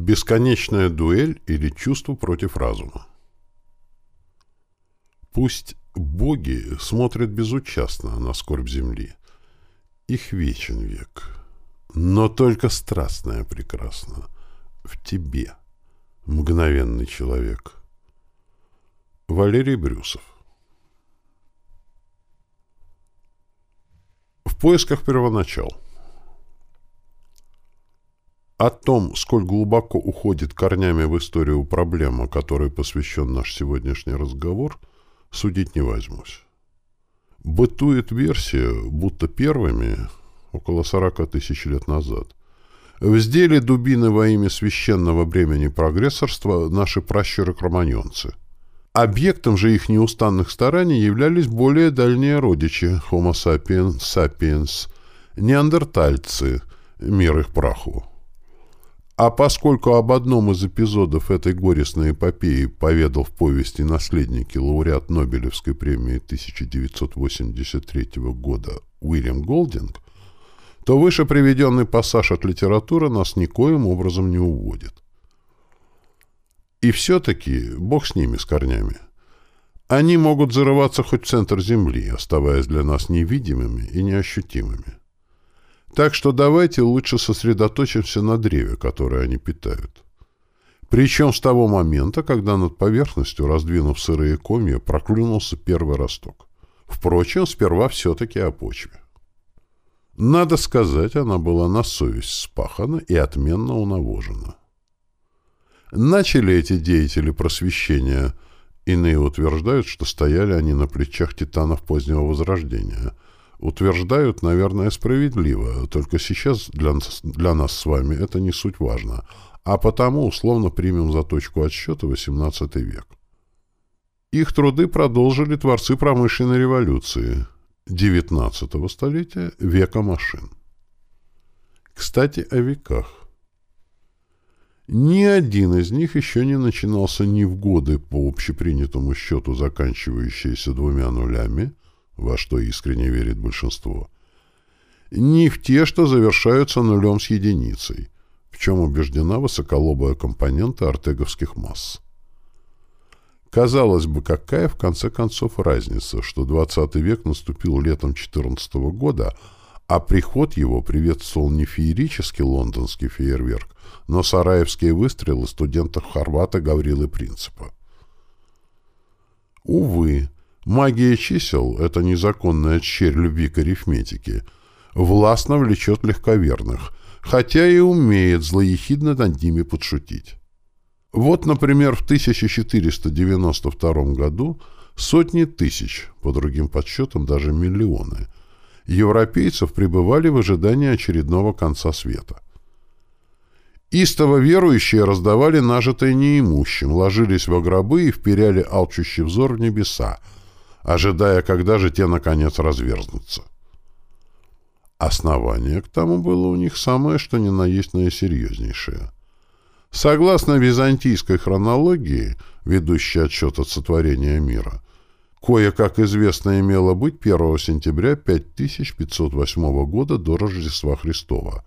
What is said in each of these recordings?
Бесконечная дуэль или чувство против разума. Пусть боги смотрят безучастно на скорбь земли. Их вечен век. Но только страстное прекрасно. В тебе, мгновенный человек. Валерий Брюсов В поисках первоначал. О том, сколь глубоко уходит корнями в историю проблема, которой посвящен наш сегодняшний разговор, судить не возьмусь. Бытует версия, будто первыми, около 40 тысяч лет назад, вздели дубины во имя священного бремени прогрессорства наши пращуры-кроманьонцы. Объектом же их неустанных стараний являлись более дальние родичи Homo sapiens sapiens, неандертальцы, мир их праху. А поскольку об одном из эпизодов этой горестной эпопеи поведал в повести наследники лауреат Нобелевской премии 1983 года Уильям Голдинг, то выше приведенный пассаж от литературы нас никоим образом не уводит. И все-таки бог с ними, с корнями. Они могут зарываться хоть в центр Земли, оставаясь для нас невидимыми и неощутимыми. Так что давайте лучше сосредоточимся на древе, которое они питают. Причем с того момента, когда над поверхностью, раздвинув сырые комья, проклюнулся первый росток. Впрочем, сперва все-таки о почве. Надо сказать, она была на совесть спахана и отменно унавожена. Начали эти деятели просвещения, иные утверждают, что стояли они на плечах титанов позднего Возрождения – Утверждают, наверное, справедливо, только сейчас для, для нас с вами это не суть важно, а потому условно примем за точку отсчета XVIII век. Их труды продолжили творцы промышленной революции XIX столетия, века машин. Кстати, о веках. Ни один из них еще не начинался ни в годы по общепринятому счету, заканчивающиеся двумя нулями, во что искренне верит большинство, ни в те, что завершаются нулем с единицей, в чем убеждена высоколобая компонента артеговских масс. Казалось бы, какая в конце концов разница, что 20 век наступил летом 14 года, а приход его приветствовал не феерический лондонский фейерверк, но сараевские выстрелы студентов Хорвата Гаврилы Принципа. Увы, Магия чисел — это незаконная черь любви к арифметике. Властно влечет легковерных, хотя и умеет злоехидно над ними подшутить. Вот, например, в 1492 году сотни тысяч, по другим подсчетам даже миллионы, европейцев пребывали в ожидании очередного конца света. Истово верующие раздавали нажитое неимущим, ложились во гробы и вперяли алчущий взор в небеса, ожидая, когда же те, наконец, разверзнутся. Основание к тому было у них самое, что ни на есть наисерьезнейшее. Согласно византийской хронологии, ведущей отчет от сотворения мира, кое-как известно имело быть 1 сентября 5508 года до Рождества Христова.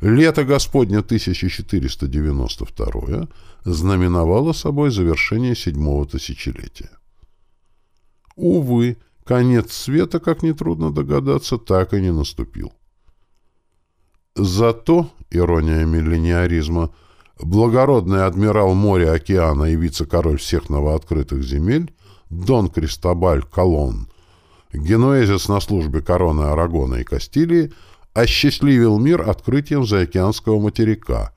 Лето Господня 1492 знаменовало собой завершение седьмого тысячелетия. Увы, конец света, как нетрудно догадаться, так и не наступил. Зато, ирония миллениаризма, благородный адмирал моря, океана и вице-король всех новооткрытых земель, Дон Кристобаль Колон, генуэзец на службе короны Арагона и Кастилии, осчастливил мир открытием заокеанского материка,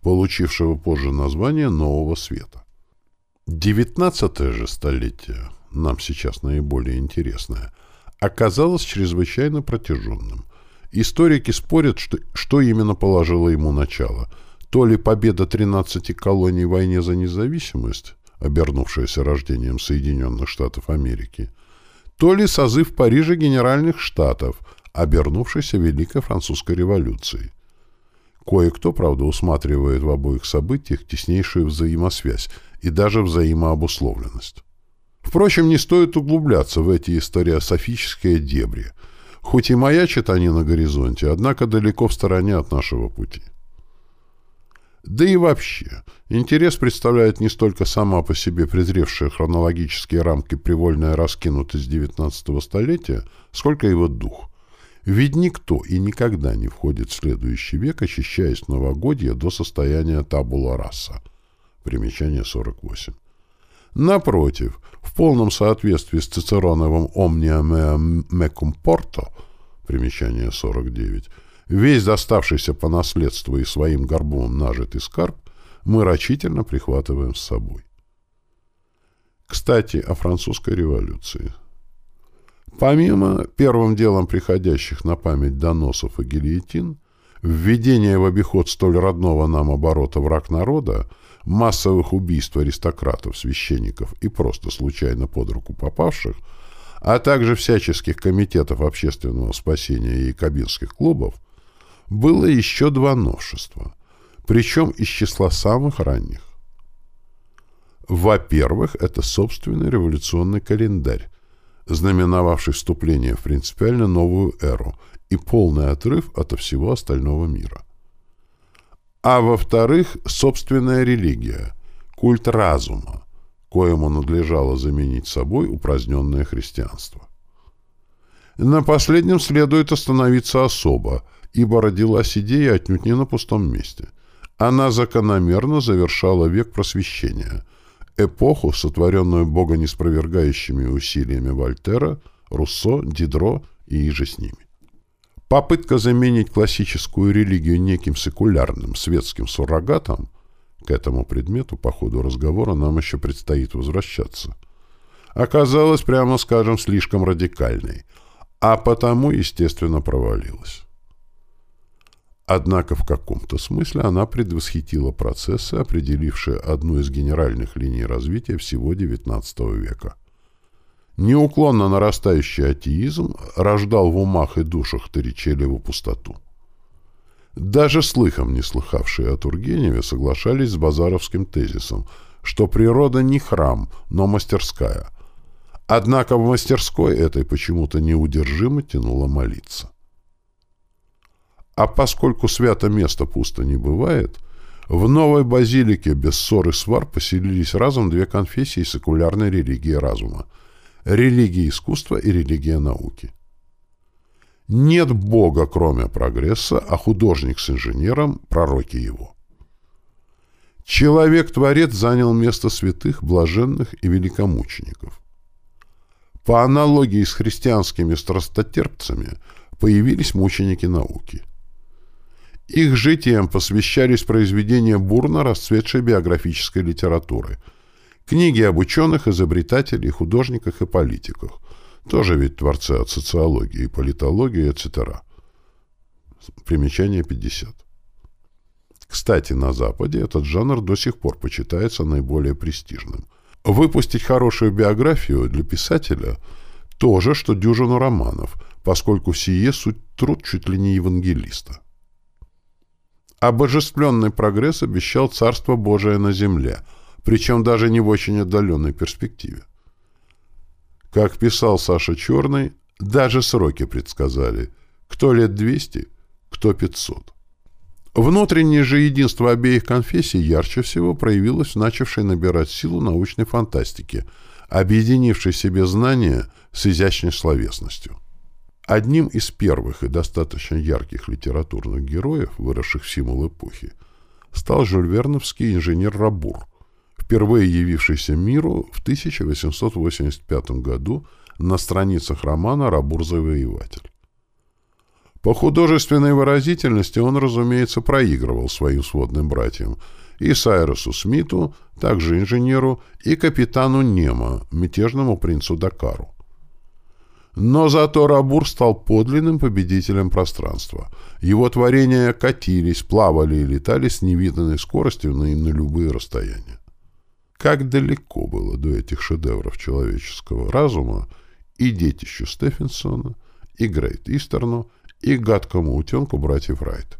получившего позже название Нового Света. Девятнадцатое же столетие нам сейчас наиболее интересное, оказалось чрезвычайно протяженным. Историки спорят, что, что именно положило ему начало. То ли победа 13 колоний в войне за независимость, обернувшаяся рождением Соединенных Штатов Америки, то ли созыв в Париже Генеральных Штатов, обернувшийся Великой Французской революцией. Кое-кто, правда, усматривает в обоих событиях теснейшую взаимосвязь и даже взаимообусловленность. Впрочем, не стоит углубляться в эти историософические дебри. Хоть и маячат они на горизонте, однако далеко в стороне от нашего пути. Да и вообще, интерес представляет не столько сама по себе презревшая хронологические рамки привольная раскинутость XIX столетия, сколько его дух. Ведь никто и никогда не входит в следующий век, очищаясь в новогодье до состояния табула раса. Примечание 48. Напротив, в полном соответствии с Цицероновым «Omnia mecum porto» примечание 49, весь доставшийся по наследству и своим горбом нажитый скарб мы рачительно прихватываем с собой. Кстати, о французской революции. Помимо первым делом приходящих на память доносов и гильотин, введение в обиход столь родного нам оборота враг народа, массовых убийств аристократов, священников и просто случайно под руку попавших – а также всяческих комитетов общественного спасения и кабинских клубов, было еще два новшества, причем из числа самых ранних. Во-первых, это собственный революционный календарь, знаменовавший вступление в принципиально новую эру и полный отрыв от всего остального мира. А во-вторых, собственная религия, культ разума, коему надлежало заменить собой упраздненное христианство. На последнем следует остановиться особо, ибо родилась идея отнюдь не на пустом месте. Она закономерно завершала век просвещения, эпоху, сотворенную богонеспровергающими усилиями Вольтера, Руссо, Дидро и иже с ними. Попытка заменить классическую религию неким секулярным светским суррогатом к этому предмету по ходу разговора нам еще предстоит возвращаться. Оказалась, прямо скажем, слишком радикальной, а потому, естественно, провалилась. Однако в каком-то смысле она предвосхитила процессы, определившие одну из генеральных линий развития всего XIX века. Неуклонно нарастающий атеизм рождал в умах и душах Торричеллеву пустоту. Даже слыхом не слыхавшие о Тургеневе соглашались с базаровским тезисом, что природа не храм, но мастерская. Однако в мастерской этой почему-то неудержимо тянуло молиться. А поскольку свято место пусто не бывает, в новой базилике без ссор и свар поселились разом две конфессии секулярной религии разума – религия искусства и религия науки. Нет Бога, кроме прогресса, а художник с инженером – пророки его. Человек-творец занял место святых, блаженных и великомучеников. По аналогии с христианскими страстотерпцами появились мученики науки. Их житиям посвящались произведения бурно расцветшей биографической литературы, книги об ученых, изобретателей, художниках и политиках, тоже ведь творцы от социологии, политологии, etc. Примечание 50. Кстати, на Западе этот жанр до сих пор почитается наиболее престижным. Выпустить хорошую биографию для писателя – то же, что дюжину романов, поскольку сие суть труд чуть ли не евангелиста. Обожествленный прогресс обещал Царство Божие на земле, причем даже не в очень отдаленной перспективе. Как писал Саша Черный, даже сроки предсказали. Кто лет 200, кто 500. Внутреннее же единство обеих конфессий ярче всего проявилось в начавшей набирать силу научной фантастике, объединившей себе знания с изящной словесностью. Одним из первых и достаточно ярких литературных героев, выросших в символ эпохи, стал жюльверновский инженер Рабур – впервые явившийся миру в 1885 году на страницах романа «Рабур-завоеватель». По художественной выразительности он, разумеется, проигрывал своим сводным братьям и Сайрусу Смиту, также инженеру, и капитану Немо, мятежному принцу Дакару. Но зато Рабур стал подлинным победителем пространства. Его творения катились, плавали и летали с невиданной скоростью на, на любые расстояния. Как далеко было до этих шедевров человеческого разума и детищу Стефенсона, и Грейт Истерну, и гадкому утенку братьев Райт.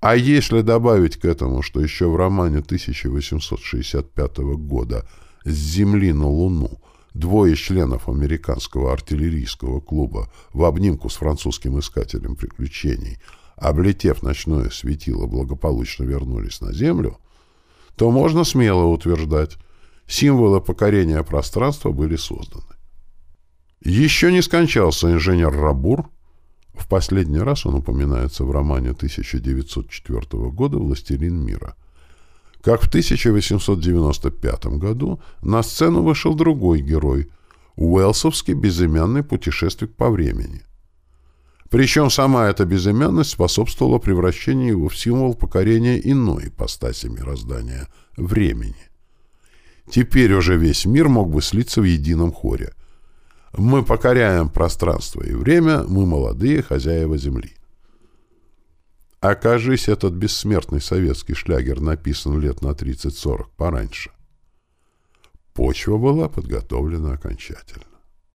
А если добавить к этому, что еще в романе 1865 года «С Земли на Луну» двое членов американского артиллерийского клуба в обнимку с французским искателем приключений облетев ночное светило, благополучно вернулись на Землю, то можно смело утверждать, символы покорения пространства были созданы. Еще не скончался инженер Рабур, в последний раз он упоминается в романе 1904 года «Властелин мира», как в 1895 году на сцену вышел другой герой, уэлсовский безымянный путешественник по времени. Причем сама эта безымянность способствовала превращению его в символ покорения иной ипостаси мироздания — времени. Теперь уже весь мир мог бы слиться в едином хоре. Мы покоряем пространство и время, мы молодые хозяева Земли. Окажись, этот бессмертный советский шлягер написан лет на 30-40 пораньше. Почва была подготовлена окончательно.